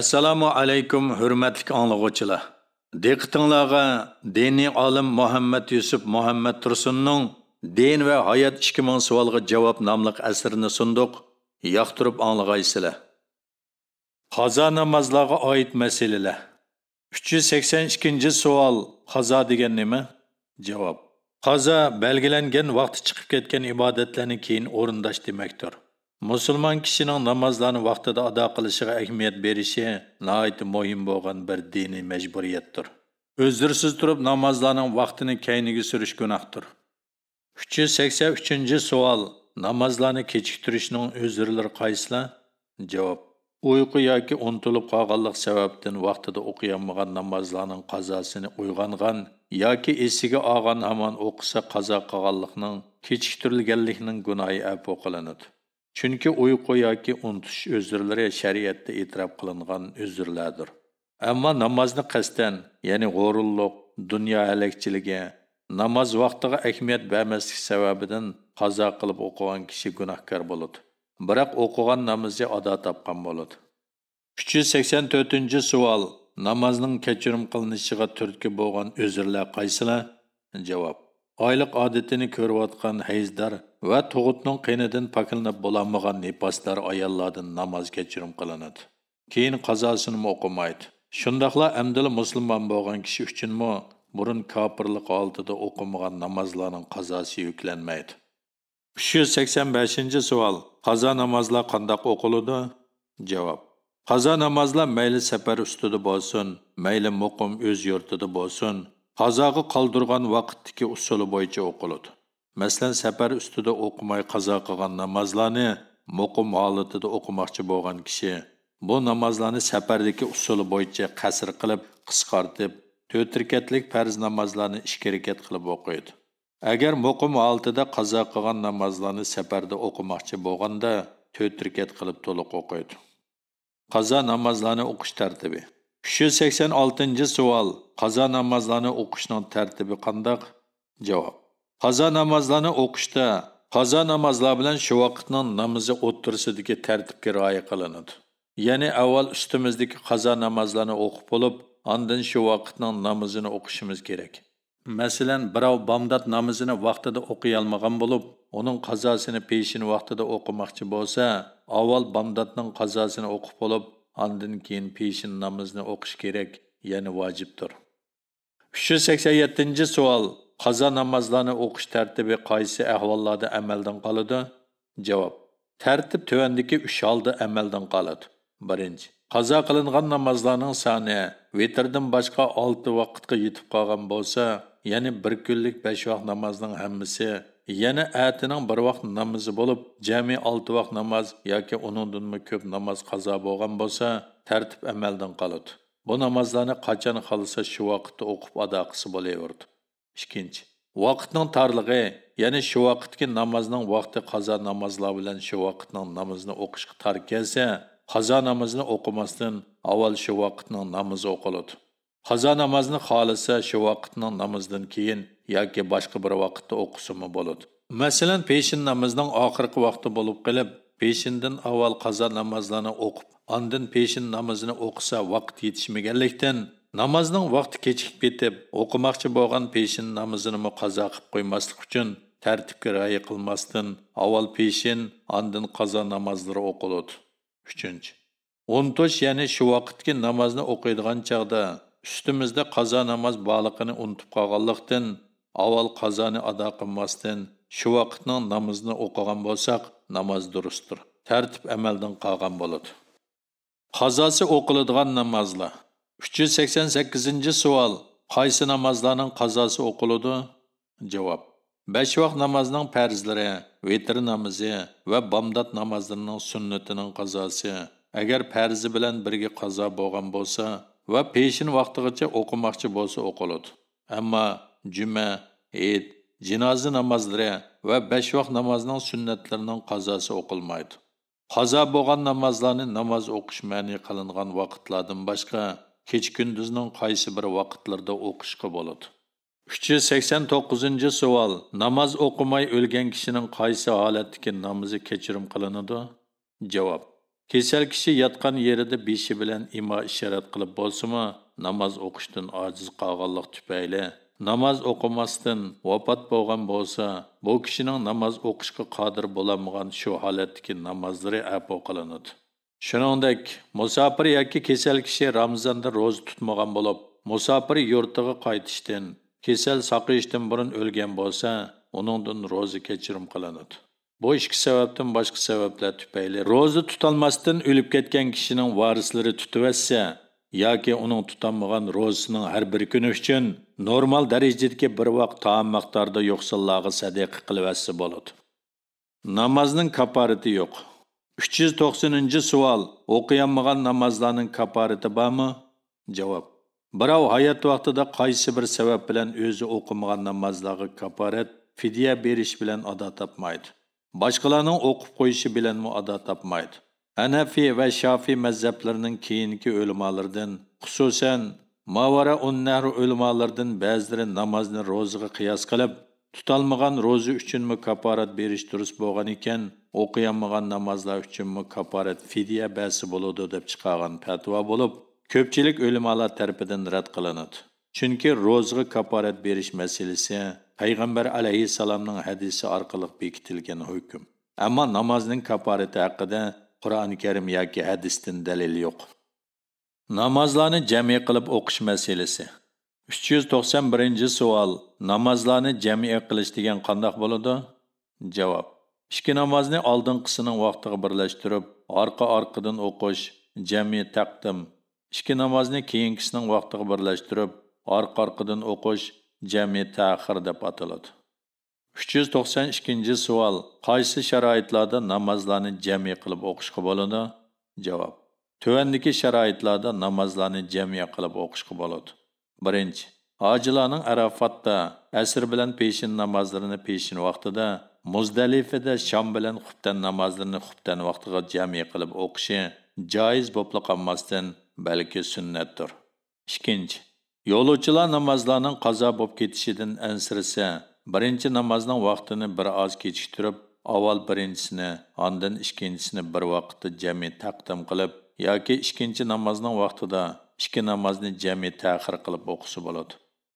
assalomu alaykum hurmatli anglag'uvchilar. Diqqatingizga diniy olim muhammad yusuf muhammad tursunning din va hayot 2000 savolga javob nomli asrini sunduq yoqtirib anglag'aysizlar. Qazo namozlarga oid masalalar. 382 savol qazo degan nima? Javob. Qazo belgilangan vaqti chiqib ketgan ibodatlarni keyin o'rindash demakdir. Musulmon kishining namozlarni vaqtida ado qilishiga ahamiyat berishi nihoyatda muhim bo'lgan bir diniy majburiyatdir. O'zdirsiz turib namozlarning vaqtini kayniga surish gunohdir. uch yuz sakson uchinchi savol namozlarni kechiktirishning o'zirlari qaysilar? Javob uyqu yoki unutilib qolganlik sababdan vaqtida o'qiyolmagan namozlarning qazosini uyg'ongan yoki esiga olgan hamon o'qisa qazo qilganlikning kechiktirilganlikning gunohi afu qilinadi. Chunki uyqu yoki unutish o'zirlari shariatda e'tirof qilingan o'zirlardir ammo namozni qasddan ya'ni g'o'rulliq dunyo halakchiligi namoz vaqtiga ahamiyat bermaslik sababidan qazo qilib o'qigan kishi gunohkor bo'ladi. Biroq o'qigan namozi ado topgan bo'ladi. uch yuz sakson to'rtinchi savol namozning kechirim qilinishiga turtki bo'lgan o'zirlar qaysilar javob oyliq odatini ko'rayotgan hayzdor va tug'utning qinidan pokilnab bo'lolmagan nipaslar ayollardan namoz kechirim qilinadi keyin qazosini o'qimaydi shundoqla amdili musulmon bo'lgan kishi uchunmi burun kofirlik oldida o'qimagan namozlarning qazosi yuklanmaydi uch yuz sakson beshinchi savol qazo namozlar qandoq o'qiladi javob qazo namozlar mayli safar ustida bo'lsin mayli muqim o'z yurtida bo'lsin qazoga qoldirgan vaqtdagi usuli bo'yicha o'qiladi masalan safar ustida o'qimay qazo qilgan namozlarni muqim holatida o'qimoqchi bo'lgan kishi bu namozlarni safardagi usuli bo'yicha qasr qilib qisqartib to'rt rakatlik farz namozlarni ikki rakat qilib o'qiydi agar muqim holatida qazo qilgan namozlarni safarda o'qimoqchi bo'lganda to'rt rakat qilib to'liq o'qiydi qazo namozlarni o'qish tartibi uch yuz sakson oltinchi savol. Qazo namozlarini o'qishning tartibi qandoq? Javob. Qazo namozlarini o'qishda qazo namozlar bilan shu vaqtning namozi o'ttirisidagi tartibga rioya qilinadi. Ya'ni avval ustimizdagi qazo namozlarini o'qib bo'lib andin shu vaqtning namozini o'qishimiz kerak. Masalan birov bomdod namozini vaqtida o'qiy olmagan bo'lib uning qazosini peshin vaqtida o'qimoqchi bo'lsa avval bomdodning qazosini o'qib bo'lib andin keyin peshin namozni o'qish kerak ya'ni vojibdir. Uch yuz sakson yettinchi savol qazo namozlarni o'qish tartibi qaysi ahvollarda amaldan qoladi? Javob tartib tuvandagi uch holda amaldan qoladi. Birinchi qazo qilingan namozlarning soni vetrdan boshqa olti vaqtga yetib qolgan bo'lsa ya'ni bir kunlik besh vaqt namozning hammasi yana atining bir vaqt namozi bo'lib jami olti vaqt namoz yoki uningdanmi ko'p namoz qazo bo'lgan bo'lsa tartib amaldan qoladi bu namozlarni qachon xohlasa shu vaqtda o'qib ado qilsa bo'laverdi. Ikkinchi vaqtning torlig'i ya'ni shu vaqtgi namozning vaqti qazo namozlar bilan shu vaqtning namozni o'qishga tor kelsa qazo namozini o'qimasdan avval shu vaqtning namozi o'qiladi. Qazo namozni xohlasa shu vaqtning namozidan keyin yoki boshqa bir vaqtda o'qisimi bo'ladi. Masalan peshin namozning oxirgi vaqti bo'lib qilib peshindan avval qazo namozlarni o'qib andin peshin namozini o'qisa vaqt yetishmaganlikdan namozning vaqti kechikib ketib o'qimoqchi bo'lgan peshin namozini qazo qilib qo'ymaslik uchun tartibga rioya qilmasdan avval peshin andin qazo namozlari o'qiladi. Uchinchi unutish ya'ni shu vaqtdagi namozni o'qiydigan chog'da ustimizda qazo namoz borlig'ini unutib qolganlikdan avval qazoni ado qilmasdan shu vaqtning namozni o'qigan bo'lsak namoz durustdir tartib amaldan qolgan bo'ladi qazosi o'qiladigan namozlar uch yuz sakson sakkizinchi savol qaysi namozlarning qazosi o'qiladi javob besh vaqt namozning farzlari vetr namozi va bomdod namozlarining sunnatining qazosi agar farzi bilan birga qazo bo'lgan bo'lsa va peshin vaqtigacha o'qimoqchi bo'lsa o'qiladi. Ammo juma id jinoza namozlari va besh vaqt namozning sunnatlarining qazosi o'qilmaydi. Qazo bo'lgan namozlarni namoz o'qish ma'ni qilingan vaqtlardan boshqa kech kunduzning qaysi bir vaqtlarda o'qishga bo'ladi. Uch yuz sakson to'qqizinchi savol namoz o'qimay o'lgan kishining qaysi holatdagi namozi kechirim qilinadi? Javob. Kesel kishi yotgan yerida beshi bilan imo ishorat qilib bo'lsimi, namoz o'qishdan ojiz qolganlik tufayli namoz o'qimasdan vafot bo'lgan bo'lsa, bu kishining namoz o'qishga qodir bo'lolmagan shu holatdagi namozlari apo qilinadi. Shuningdek, musofir yoki kasal kishi ramzonda ro'za tutmagan bo'lib, musofir yurtiga qaytishdan, kasal saqishdan burun o'lgan bo'lsa, uningdan ro'za kechirim qilinadi. Bu ichki sababdan boshqa sabablar tufayli ro'za tutolmasdan o'lib ketgan kishining varislari tutuvassa yoki uning tutolmagan ro'zasining har bir kuni uchun normal darajadagi bir vaqt taom miqdorida yo'qsillarga sadaqa qilivassa bo'ladi. Namozning kafarati yo'q. 390 savol. O'qiyanmagan namozlarning kafarati bormi? Javob. Birov hayot vaqtida qaysi bir sabab bilan o'zi o'qimagan namozlarga kaparat fidya berish bilan ado topmaydi. Boshqalarning o'qib qo'yishi bilan ado topmaydi hanafiy va shofiy mazhablarining keyingi o'limalaridan xususan mavara unnar o'limalaridan ba'zilari namozni ro'zaga qiyos qilib tutolmagan ro'za uchunmi kaporat berish durust bo'lgan ekan o'qiyolmagan namozlar uchunmi kaporat fidya basi bo'ladi deb chiqargan fatvo bo'lib ko'pchilik o'limalar tarafidan rad qilinadi chunki ro'zaga kaporat berish masalasi payg'ambar alayhissalomning hadisi orqali bekitilgan hukm. Ammo namozning kaporati haqida qur'oni karim yoki hadisdan dalil yo'q. Namozlarni jami qilib o'qish masalasi. uch yuz to'qson birinchi savol. Namozlarni jami qilish degan qandoq bo'ladi? Javob. Ikki namozni oldinqisining vaqtiga birlashtirib orqa orqadan o'qish jami taqdim. Ikki namozni keyingisining vaqtiga birlashtirib orqa orqadan o'qish jami ta'xir deb ataladi. 392 savol. Qaysi sharoitlarda namozlarni jami qilib o'qishga bo'ladi? Javob. Tuvandagi sharoitlarda namozlarni jami qilib o'qishga bo'ladi. Birinchi. Hojilarning arafatda asr bilan peshin namozlarini peshin vaqtida muzdalifada shom bilan xubtan namozlarini xubtan vaqtiga jami qilib o'qishi joiz bo'pli qolmasdan balki sunnatdir. Ikkinchi. Yo'lovchilar namozlarning qazo bo'lib ketishidan ansirsa birinchi namozning vaqtini bir oz kechiktirib avval birinchisini ondan ikkinchisini bir vaqtda jami taqdim qilib yoki ikkinchi namozning vaqtida ikki namozni jami ta'xir qilib o'qisa bo'ladi.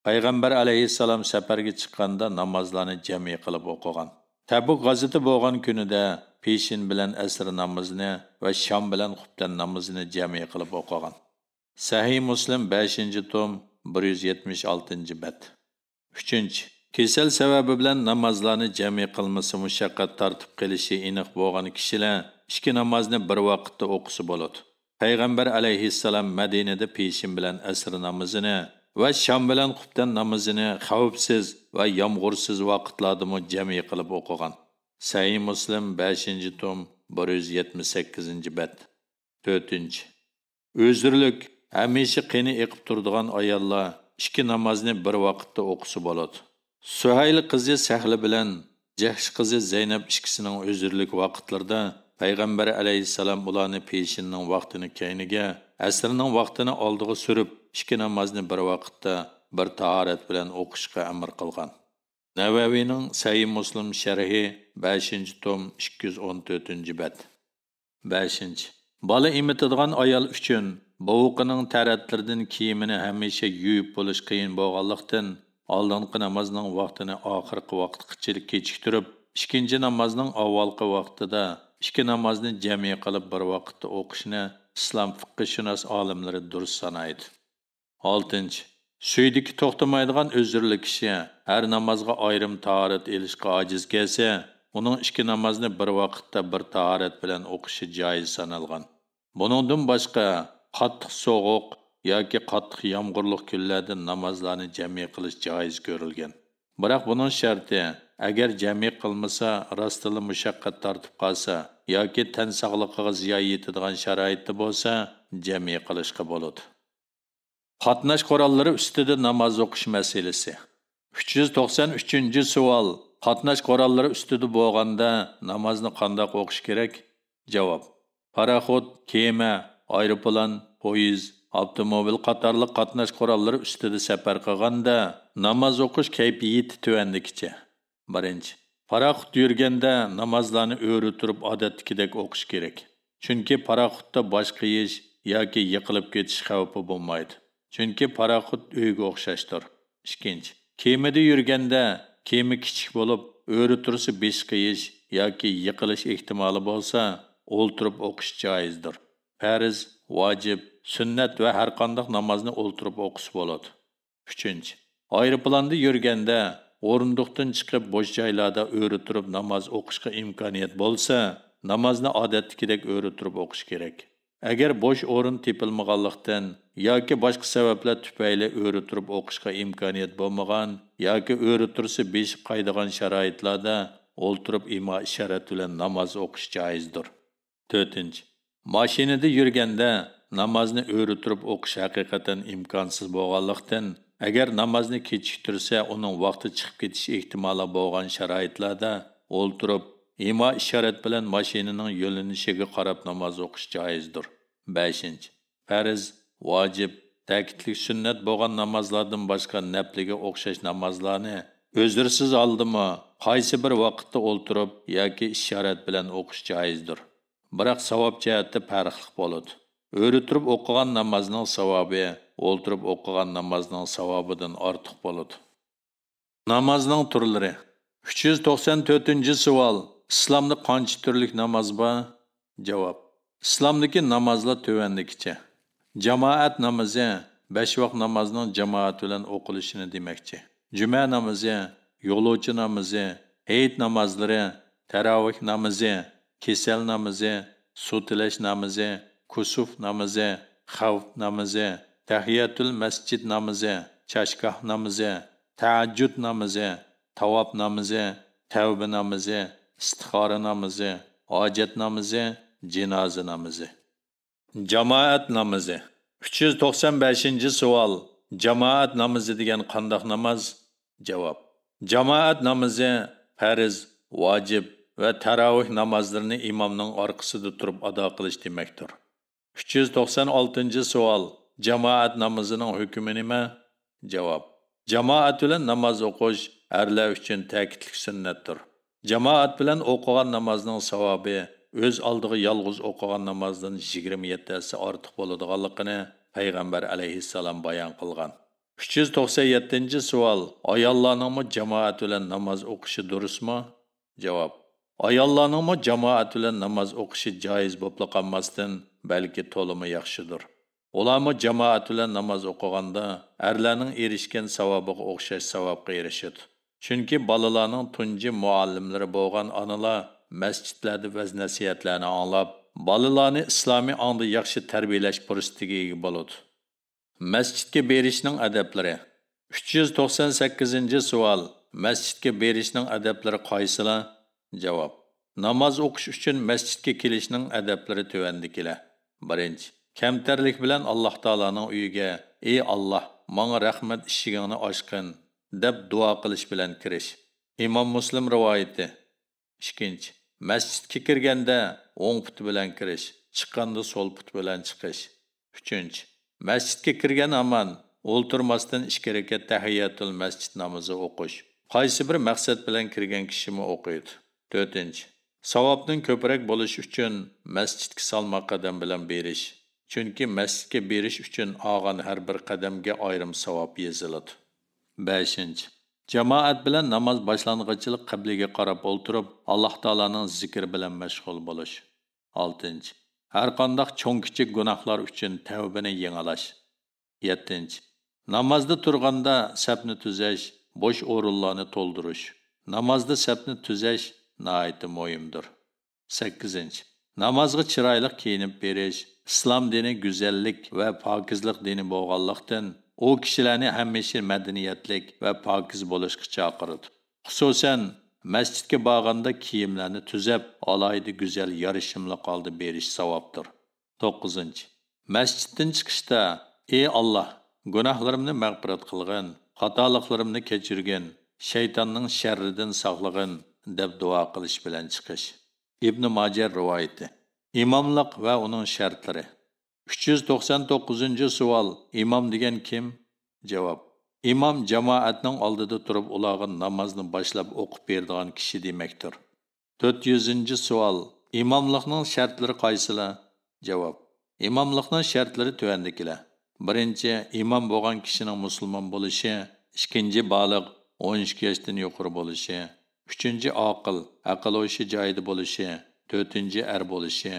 Payg'ambar alayhissalom safarga chiqqanda namozlarni jami qilib o'qigan. Tabuk g'aziti bo'lgan kunida peshin bilan asr namozini va shom bilan xubdan namozini jami qilib o'qigan. Sahiy muslim 5 tom 176 bet. 3. kasal sababi bilan namozlarni jami qilmasa mushaqqat tortib qilishi aniq bo'lgan kishilar ikki namozni bir vaqtda o'qisa bo'ladi. Payg'ambar alayhissalom Madinada peshin bilan asr namozini va shom bilan qubdan namozini xavfsiz va yomg'irsiz vaqtlarda jami qilib o'qigan. Sahih Muslim 5 tom 178 bet. 4. O'zirlik hamisha qini eqib turadigan ayollar ikki namozni bir vaqtda o'qisa bo'ladi. Suhayl qizi sahli bilan jahsh qizi zaynab ikkisining o'zirlik vaqtlarida payg'ambar alayhissalom ularni peshinning vaqtini keyniga asrning vaqtini oldiga surib ikki namozni bir vaqtda bir tahorat bilan o'qishga amr qilgan. Navaviyning sayi muslim sharhi 5 tom 214 bat 5 bola emitadigan ayol uchun bovuqining taratlaridan kiyimini hamisha yuvib bo'lish qiyin bo'lganlikdan oldingi namozning vaqtini oxirgi vaqtgacha kechiktirib ikkinchi namozning avvalgi vaqtida ikki namozni jami qilib bir vaqtda o'qishni islom fiqishunos olimlari durust sanaydi. Oltinchi suydiki to'xtamaydigan o'zirli kishi har namozga ayrim tahorat elishga ojiz kelsa uning ikki namozni bir vaqtda bir tahorat bilan o'qishi joiz sanalgan. Buningdan boshqa qattiq sovuq yoki qattiq yomg'irli kunlarda namozlarni jami qilish joiz ko'rilgan. Biroq buning sharti agar jami qilmasa rostili mushaqqat tortib qolsa yoki tan sog'ligiga ziyon yetadigan sharoitda bo'lsa jami qilishga bo'ladi qatnash qurollari ustida namoz o'qish masalasi. Uch yuz to'qson uchinchi savol. Qatnash qurollari ustida bo'lganda namozni qandoq o'qish kerak? Javob. Paraxod kema aeroplan poyezd avtomobil qatorliq qatnash qurollari ustida safar qilganda namoz o'qish kayfiyati tuvandikicha birinchi paraxut yurganda namozlarni o'ri turib odatdagidek o'qish kerak. Chunki paraxutda bosh qiyish yoki yiqilib ketish xavfi bo'lmaydi. Chunki paraxut uyga o'xshashdir ikkinchi kemada yurganda kema kichik bo'lib o'ri tursa besh qiyish yoki yiqilish ehtimoli bo'lsa o'ltirib o'qish joizdir. Farz vojib sunnat va har qanday namozni o'ltirib o'qish bo'ladi. Uchinchi aeroplanda yurganda o'rindiqdan chiqib bo'sh joylarda o'ri turib namoz o'qishga imkoniyat bo'lsa namozni odatdagidek o'ri turib o'qish kerak. Agar bo'sh o'rin tepilmaganlikdan yoki boshqa sabablar tufayli o'ri turib o'qishga imkoniyat bo'lmagan yoki o'ri tursa beshib qaydigan sharoitlarda o'ltirib imo ishorat bilan namoz o'qish joizdir. To'rtinchi mashinada yurganda namozni o'ritirib o'qish haqiqatan imkonsiz bo'lganlikdan agar namozni kechiktirsa uning vaqti chiqib ketish ehtimoli bo'lgan sharoitlarda o'ltirib imo ishorat bilan mashinaning yo'linishiga qarab namoz o'qish joizdir. Beshinchi farz vojib ta'kidlik sunnat bo'lgan namozlardan boshqa napliga o'xshash namozlarni o'zirsiz oldimi qaysi bir vaqtda o'ltirib yoki ishorat bilan o'qish joizdir. Biroq savob jihati farqli bo'ladi. O'ri turib o'qigan namozning savobi o'ltirib o'qigan namozning savobidan ortiq bo'ladi. Namozning turlari. Uch yuz to'qson to'rtinchi savol. Islomda qancha turlik namoz bor? Javob. Islomdagi namozlar tuvandikicha jamoat namozi besh vaqt namozning jamoat bilan o'qilishini demakchi. Juma namozi yo'lovchi namozi hayit namozlari tarovih namozi kesal namozi so'tilash namozi kusuf namozi xavf namozi tahiyatul masjid namozi chashgoh namozi taajjud namozi tavob namozi tavba namozi istixora namozi hojat namozi jinoza namozi jamoat namozi uch yuz to'qson beshinchi savol. Jamoat namozi degan qandoq namoz? Javob. Jamoat namozi farz vojib va tarovih namozlarini imomning orqasida turib ado qilish demakdir. uch yuz to'qson oltinchi savol. Jamoat namozining hukmi nima? Javob. Jamoat bilan namoz o'qish erlar uchun ta'kidlik sunnatdir. Jamoat bilan o'qigan namozning savobi o'z oldiga yolg'iz o'qigan namozdan yigirma yettasi ortiq bo'ladiganligini payg'ambar alayhissalom bayon qilgan. uch yuz to'qson yettinchi savol. Ayollarningmi jamoat bilan namoz o'qishi durustmi? Javob. Ayollarningmi jamoat bilan namoz o'qishi joiz bo'lib qolmasdan balki to'limi yaxshidir ularmi jamoat bilan namoz o'qiganda erlarning erishgan savobiga o'xshash savobga erishadi chunki bolalarning tunji muallimlari bo'lgan onalar masjidlarda vaz nasihatlarni anglab bolalarni islomiy ongda yaxshi tarbiyalash fursatiga ega bo'ladi masjidga berishning adablari uch yuz to'qson sakkizinchi savol masjidga berishning adablari qaysilar javob. Namoz o'qish uchun masjidga kelishning adablari tuvandikilar birinchi kamtarlik bilan alloh taoloning uyiga ey alloh manga rahmat eshigingni ochqin deb duo qilish bilan kirish. Imom muslim rivoyati ikkinchi masjidga kirganda o'ng puti bilan kirish chiqqanda so'l put bilan chiqish. Uchinchi masjidga kirgan aman o'ltirmasdan ikki rakat tahiyatul masjid namozi o'qish. Qaysi bir maqsad bilan kirgan kishimi o'qiydi? To'rtinchi. Savobning ko'proq bo'lishi uchun masjidga salmoq qadam bilan berish. Chunki masjidga berish uchun olgan har bir qadamga ayrim savob yoziladi. Beshinchi. Jamoat bilan namoz boshlang'ichilik qibliga qarab o'ltirib alloh taoloning zikri bilan mashg'ul bo'lish. Oltinchi. Har qandoq cho'ng kichik gunohlar uchun tavbani yengalash. Yettinchi. Namozda turganda sapni tuzash bo'sh o'rinlarni to'ldirish. Namozda sapni tuzash naiti muhimdir sakkizinchi. Namozga chiroyli kiyinib berish islom dini go'zallik va pokizlik dini bo'lganlikdan u kishilarni hamisha madaniyatlik va pokiz bo'lishga chaqiradi xususan masjidga borganda kiyimlarni tuzab alayda go'zal yarishimli qoldi berish savobdir. To'qqizinchi. Masjiddan chiqishda ey olloh gunohlarimni mag'firat qilg'in xatoliklarimni kechirgin shaytonning sharridan saqlag'in deb duo qilish bilan chiqish. Ibn majar rivoyati. Imomliq va uning shartlari. Uch yuz to'qson to'qqizinchi savol imom degan kim? Javob. Imom jamoatning oldida turib ularga namozni boshlab o'qib beradigan kishi demakdir. To'rt yuzinchi savol imomliqning shartlari qaysilar javob. Imomliqning shartlari tuandikilar birinchi imom bo'lgan kishining musulmon bo'lishi. Ikkinchi baliq. O'n ikki yoshdan yuqori bo'lishi. Uchinchi oqil aql o'yishi joyida bo'lishi to'rtinchi er bo'lishi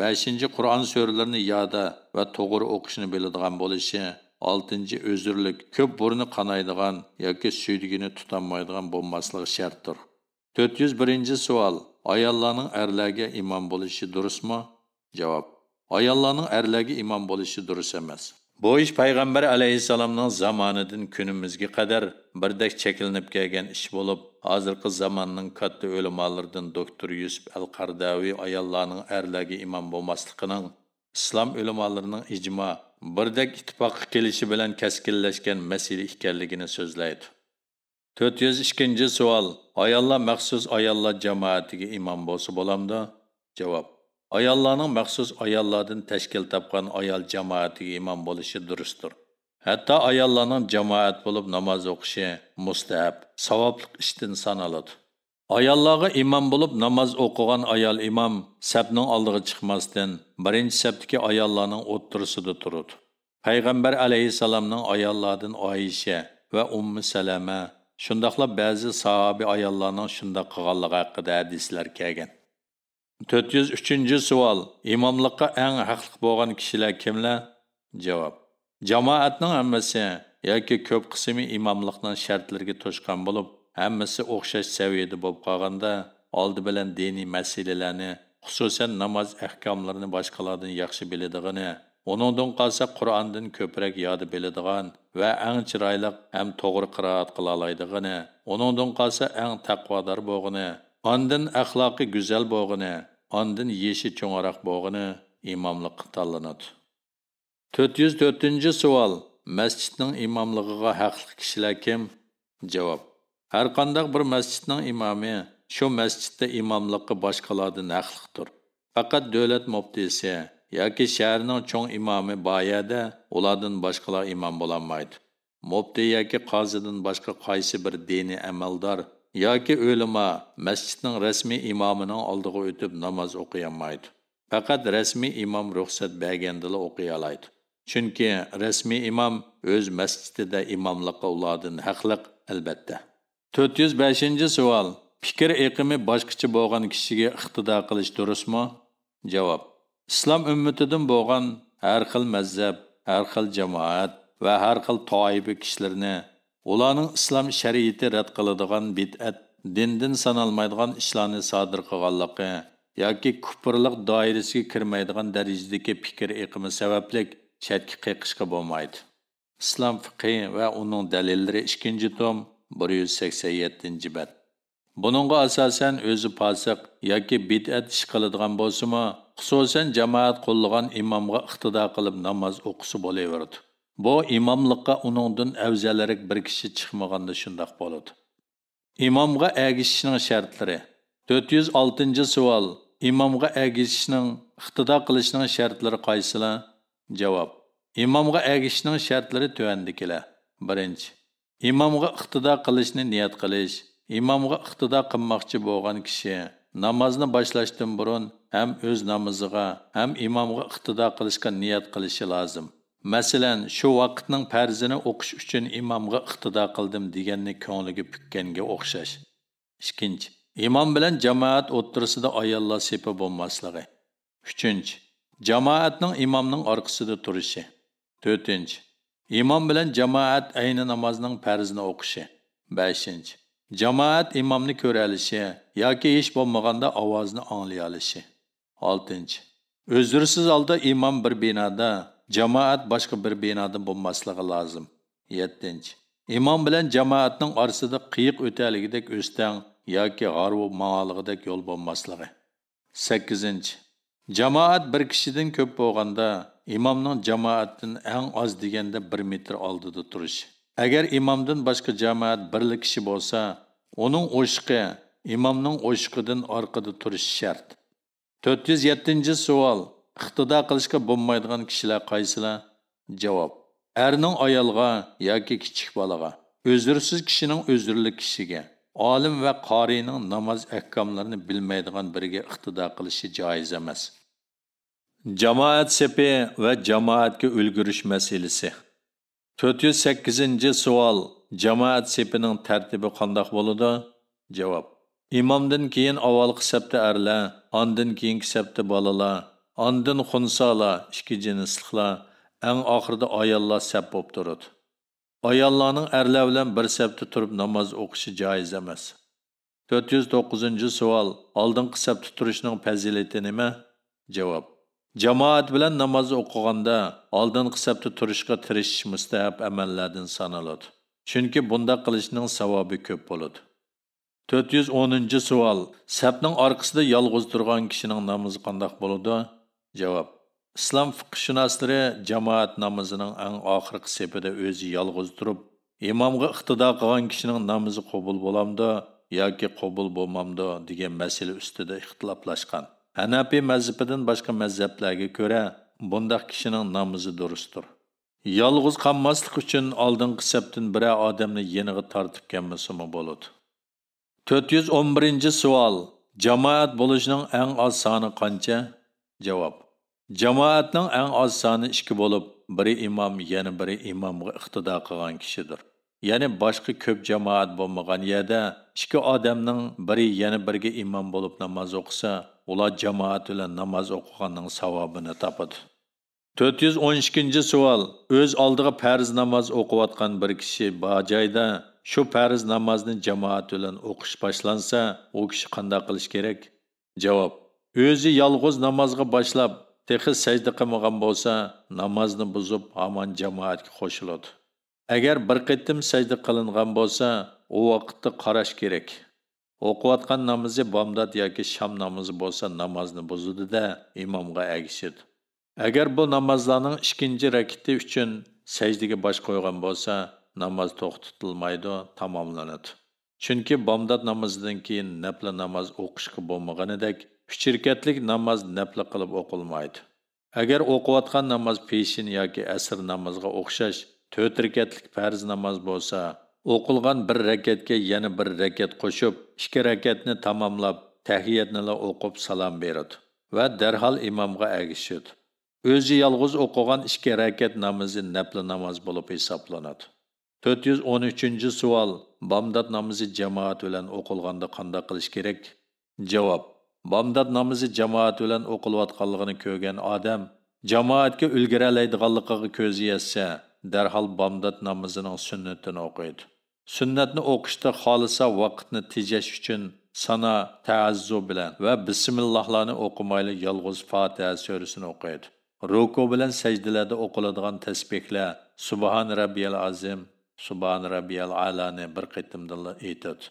beshinchi qur'on suralarini yoda va to'g'ri o'qishni biladigan bo'lishi oltinchi o'zirlik ko'p burni qanaydigan yoki suydigini tutolmaydigan bo'lmasligi shartdir to'rt yuz birinchi savol ayollarning erlarga imom bo'lishi durustmi javob ayollarning erlarga imom bo'lishi durust emas. Bu ish payg'ambar alayhissalomning zamonidan kunimizga qadar birdek chekilinib kelgan ish bo'lib hozirgi zamonning katta o'limolaridan doktor yusuf al qardaviy ayollarning erlarga imom bo'lmasligining islom o'limolarining ijmo birdek ittifoqqa kelishi bilan kaskinlashgan masala ekanligini so'zlaydi. To'rt yuz ikkinchi savol. Ayollar maxsus ayollar jamoatiga imom bo'lsa bo'lamdi javob. Ayollarning maxsus ayollardan tashkil topgan ayol jamoatiga imom bo'lishi durustdir. Hatto ayollarning jamoat bo'lib namoz o'qishi mustahab savobli ishdan sanaladi. Ayollarga imom bo'lib namoz o'qigan ayol imom sabning oldiga chiqmasdan birinchi sabdagi ayollarning o'ttirisida turadi. Payg'ambar alayhissalomning ayollardan oyisha va ummi salama shundoqla ba'zi sahobiy ayollarning shundoq qilganligi haqida hadislar kelgan. To'rt yuz uchinchi savol. Imomlikqa eng haqli bo'lgan kishilar kimlar? Javob. Jamoatning hammasi yoki ko'p qismi imomlikning shartlariga to'shqan bo'lib hammasi o'xshash saviyada bo'lib qolganda oldi bilan diniy masalalarni xususan namoz ahkomlarini boshqalardan yaxshi biladigani uningdan qolsa qur'ondan ko'proq yodi biladigan va eng chiroyli ham to'g'ri qiroat qila oladigan uningdan qolsa eng taqvodor bo'lg'ini ondan axloqi go'zal bo'lg'ini ondan yeshi cho'ng'aroq bo'lg'ini imomlik tanlanadi to'rt yuz to'rtinchi savol. Masjidning imomligiga haqli kishilar kim? Javob. Har qanday bir masjidning imomi shu masjidda imomlikqa boshqalardan haqliqdir faqat davlat muftisi yoki shaharning cho'ng imomi boyada ulardan boshqalar imom bo'lolmaydi mufti yoki qozidan boshqa qaysi bir diniy amaldor yoki o'lima masjidning rasmiy imomining oldiga o'tib namoz o'qiyolmaydi. Faqat rasmiy imom ruxsat bergandila o'qiy oladi chunki rasmiy imom o'z masjidida imomlikqa ulardan haqliq albatta. To'rt yuz beshinchi savol. Fikr iqimi boshqacha bo'lgan kishiga iqtido qilish durustmi javob. Islom ummatidan bo'lgan har xil mazhab har xil jamoat va har xil toibi kishilarni ularning islom shariati rad qiladigan bid'at dindan sanalmaydigan ishlarni sodir qilganligi yoki kufrlik doirasiga kirmaydigan darajadagi fikr iqimi sabablik chetga qiqishga bo'lmaydi islom fiqhi va uning dalillari ikkinchi tom bir yuz sakson yettinchi bat buningga asosan o'zi posiq yoki bid'at ish qiladigan bo'lsimi xususan jamoat qo'llagan imomga iqtido qilib namoz o'qisa bo'laverdi bu imomlikqa uningdan afzalroq bir kishi chiqmaganda shundoq bo'ladi. Imomga agishishning shartlari. To'rt yuz oltinchi savol. Imomga agishishning iqtido qilishning shartlari qaysilar javob. Imomga agishishning shartlari tuvandikilar birinchi. Imomga iqtido qilishni niyat qilish. Imomga iqtido qilmoqchi bo'lgan kishi namozni boshlashdan burun ham o'z namoziga ham imomga iqtido qilishga niyat qilishi lozim. Masalan shu vaqtning farzini o'qish uchun imomga iqtido qildim deganni ko'ngliga pukkanga o'xshash. Ikkinchi imom bilan jamoat o'ttirisida ayollar sepi bo'lmasligi. Uchinchi jamoatning imomning orqasida turishi. To'rtinchi imom bilan jamoat ayni namozning farzini o'qishi. Beshinchi jamoat imomni ko'ra olishi yoki hech bo'lmaganda ovozni anglay olishi. Oltinchi o'zirsiz olda imom bir binoda jamoat boshqa bir binoda bo'lmasligi lozim. Yettinchi. Imom bilan jamoatning orasida qiyiq o'taligidek o'stang yoki g'arvu maolig'idek yo'l bo'lmasligi. Sakkizinchi. Jamoat bir kishidan ko'p bo'lganda imomning jamoatdan eng oz deganda bir metr oldida turish. Agar imomdan boshqa jamoat birli kishi bo'lsa uning o'shqi imomning o'shqidan orqada turishi shart. To'rt yuz yettinchi savol. Iqtido qilishga bo'lmaydigan kishilar qaysilar? Javob. Erning ayolga yoki kichik bolaga o'zirsiz kishining o'zirli kishiga olim va qoriyning namoz ahkomlarini bilmaydigan biriga iqtido qilishi joiz emas. Jamoat sepi va jamoatga ulgurish masalasi. To'rt yuz sakkizinchi savol jamoat sepining tartibi qandoq bo'ladi? Javob. Imomdan keyin avvalgi sapda arlar ondan keyingi sapda bolalar ondan xunsala, ikki jinsliqlar eng oxirida ayollar sap bo'lib turadi. Ayollarning erlar bilan bir safda turib namoz o'qishi joiz emas. To'rt yuz to'qqizinchi savol oldingi sabda turishning fazilati nima? Javob. Jamoat bilan namoz o'qiganda oldingi sabda turishga tirishish mustahab amallardan sanaladi. Chunki bunda qilishning savobi ko'p bo'ladi. To'rt yuz o'ninchi savol sabning orqasida yolg'iz turgan kishining namozi qandoq bo'ladi? Javob. Islom fiqshunoslari jamoat namozining eng oxirgi safida o'zi yolg'iz turib imomga iqtido qilgan kishining namozi qabul bo'lamdi yoki qabul bo'lmamdi degan masala ustida ixtiloflashgan Hanafi mazhabidan boshqa mazhablarga ko'ra bundaq kishining namozi durustdir. Yolg'iz qolmaslik uchun oldingi sabdan biror odamni yeniga tortib kelmasimi bo'ladi? To'rt yuz o'n birinchi savol. Jamoat bo'lishning eng oz soni qancha? Javob. Jamoatning eng oz soni ikki bo'lib biri imom yana biri imomga iqtido qilgan kishidir. Ya'ni boshqa ko'p jamoat bo'lmagan yerda ikki odamning biri yana biriga imom bo'lib namoz o'qisa ular jamoat bilan namoz o'qiganning savobini topadi. To'rt yuz o'n ikkinchi savol. O'z oldiga farz namoz o'qiyotgan bir kishi bajoyda shu farz namozni jamoat bilan o'qish boshlansa u kishi qanday qilish kerak? Javob. O'zi yolg'iz namozga boshlab texi sajda qilmagan bo'lsa namozni buzib hamon jamoatga qo'shiladi. Agar bir qitim sajda qilingan bo'lsa u vaqtda qarash kerak. O'qiyotgan namozi bomdod yoki sham namozi bo'lsa namozni buzudida imomga agishidi agar bu namozlarning ikkinchi rakiti uchun sajdaga bosh qo'ygan bo'lsa namoz to'xtatilmaydi tamomlanadi. Chunki bomdod namozidan keyin nafla namoz o'qishga bo'lmaganidek uch namoz nafla qilib o'qilmaydi agar o'qiyotgan namoz peshin yoki asr namozga o'xshash to'rt rakatlik farz namoz bo'lsa o'qilgan bir rakatga yana bir rakat qo'shib ikki rakatni tamomlab tahiyatnila o'qib salom beradi va darhol imomga agishadi o'zi yolg'iz o'qigan ikki rakat namozi nafli namoz bo'lib hisoblanadi to'rt yuz o'n uchinchi savol bomdod namozi jamoat bilan o'qilganda qanday qilish kerak? Javob bomdod namozi jamoat bilan o'qilayotganligini ko'rgan odam jamoatga ulguralaydiganligiga ko'zi yetsa darhol bomdod namozining sunnatini o'qiydi sunnatni o'qishda xolisa vaqtni tejash uchun sana taazzu bilan va bismillohlarni o'qimayli yolg'iz fotiha surasini o'qiydi ruku bilan sajdalarda o'qiladigan tasbehlar subhan rabbiyal azim subhan rabbiyal alani bir qitimdilla aytadi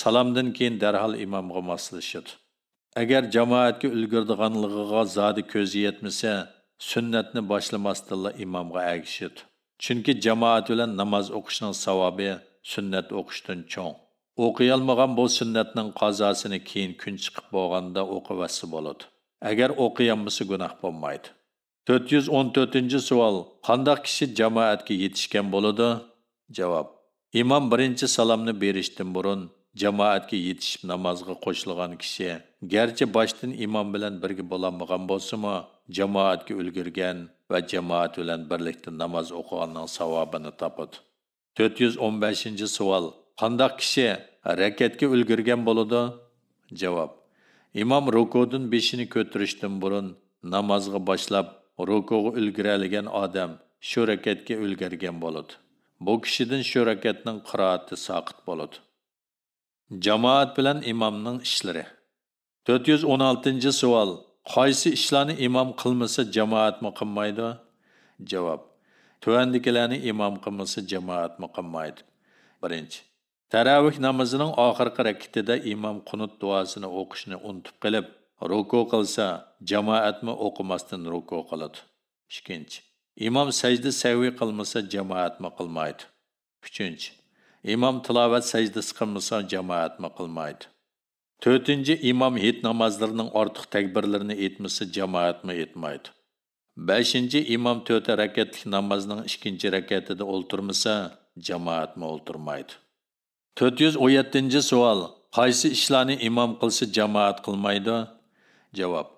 salomdan keyin darhol imomga moslashadi agar jamoatga ulgurdiganligiga zodi ko'zi yetmasa sunnatni boshlamasdanla imomga agishid chunki jamoat bilan namoz o'qishning savobi sunnat o'qishdan cho'ng. O'qiyolmagan bu sunnatning qazosini keyin kun chiqib bo'lganda o'qivasi bo'ladi. Agar o'qiyolmasa gunoh bo'lmaydi. To'rt yuz o'n to'rtinchi savol qandoq kishi jamoatga yetishgan bo'ladi? Javob imom birinchi salomni berishdan burun jamoatga yetishib namozga qo'shilgan kishi garchi boshdan imom bilan birga bo'lolmagan bo'lsimi jamoatga ulgurgan va jamoat bilan birlikda namoz o'qiganning savobini topadi. To'rt yuz o'n beshinchi savol. Qandoq kishi rakatga ulgurgan bo'ladi? Javob. Imom rukudan beshini ko'tarishdan burun namozga boshlab rukuga ulguraligan odam shu rakatga ulgurgan bo'ladi. Bu kishidan shu rakatning qiroati soqit bo'ladi. Jamoat bilan imomning ishlari. To'rt yuz o'n oltinchi savol. Qaysi ishlarni imom qilmasa jamoatmi qilmaydi? Javob. Tuvandikilarni imom qilmasa jamoatmi qilmaydi? Birinchi. Taravih namozining oxirgi rakatida imom qunut duosini o'qishni unutib qilib ruku qilsa jamoatmi o'qimasdan ruku qiladi. Ikkinchi. Imom sajda saviy qilmasa jamoatmi qilmaydi? Uchinchi. Imom tilovat sajdasi qilmasa jamoatmi qilmaydi? To'rtinchi imom hit namozlarining ortiq takbirlarini etmasa jamoatmi etmaydi? Beshinchi imom to'rt rakatlik namozning ikkinchi rakatida o'ltirmasa jamoatmi o'ltirmaydi? 417 savol. Qaysi ishlarni imom qilsa jamoat qilmaydi? Javob.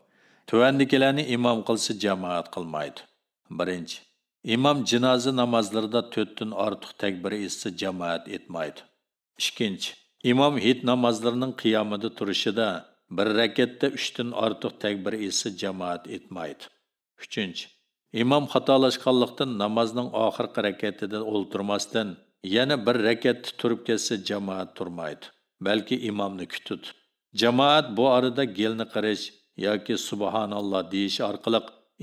Tuvandikilarni imom qilsa jamoat qilmaydi. Birinchi imom jinoza namozlarida to'rtdan ortiq takbir etsa jamoat etmaydi. Ikkinchi imom hit namozlarining qiyomida turishida bir rakatda uchdan ortiq takbir etsa jamoat etmaydi. Uchinchi imom xatolashganlikdan namozning oxirgi rakatida o'ltirmasdan yana bir rakatda turib ketsa jamoat turmaydi balki imomni kutudi. Jamoat bu orada gelni qirish yoki subhanalloh deyish orqali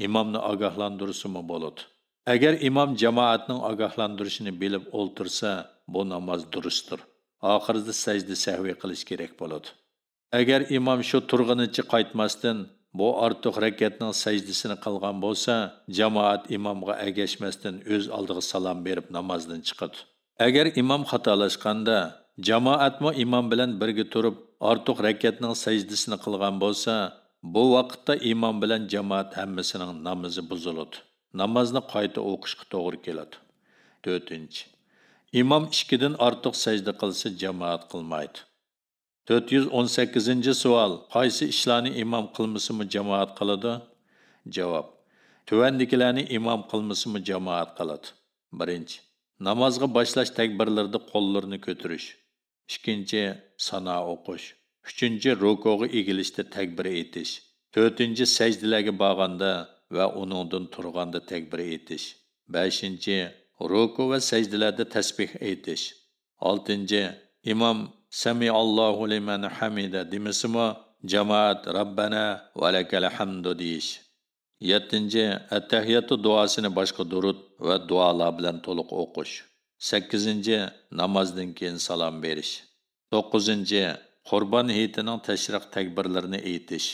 imomni ogohlantirsimi bo'ladi. Agar imom jamoatning ogohlantirishini bilib o'ltirsa bu namoz durustdir. Oxirida sajda sahviy qilish kerak bo'ladi. Agar imom shu turg'inicha qaytmasdan bu ortiq rakatning sajdasini qilgan bo'lsa jamoat imomga agashmasdan o'z oldiga salom berib namozdan chiqadi. Agar imom xatolashganda jamoatmi imom bilan birga turib ortiq rakatning sajdasini qilgan bo'lsa bu vaqtda imom bilan jamoat hammasining namozi buziladi. Namozni qayta o'qishga to'g'ri keladi. To'rtinchi. Imom ikkidan ortiq sajda qilsa jamoat qilmaydi. To'rt yuz o'n sakkizinchi savol. Qaysi ishlarni imom qilmasimi jamoat qiladi? Javob. Tuvandikilarni imom qilmasimi jamoat qiladi. Birinchi. Namozga boshlash takbirlarida qo'llarni ko'tarish. Ikkinchi sano o'qish. Uchinchi rukoga egilishda takbir etish. To'rtinchi sajdalarga borganda va uningdan turganda takbir etish. Beshinchi ruku va sajdalarda tasbeh aytish oltinchi imom sami allohu liman hamida demasimi? Jamoat robbana va lakal hamdu deyish. Yettinchi attahiyatu duosini boshqa durud va duolar bilan to'liq o'qish. Sakkizinchi namozdan keyin salom berish. To'qqizinchi qurbon hayitining tashriq takbirlarini aytish.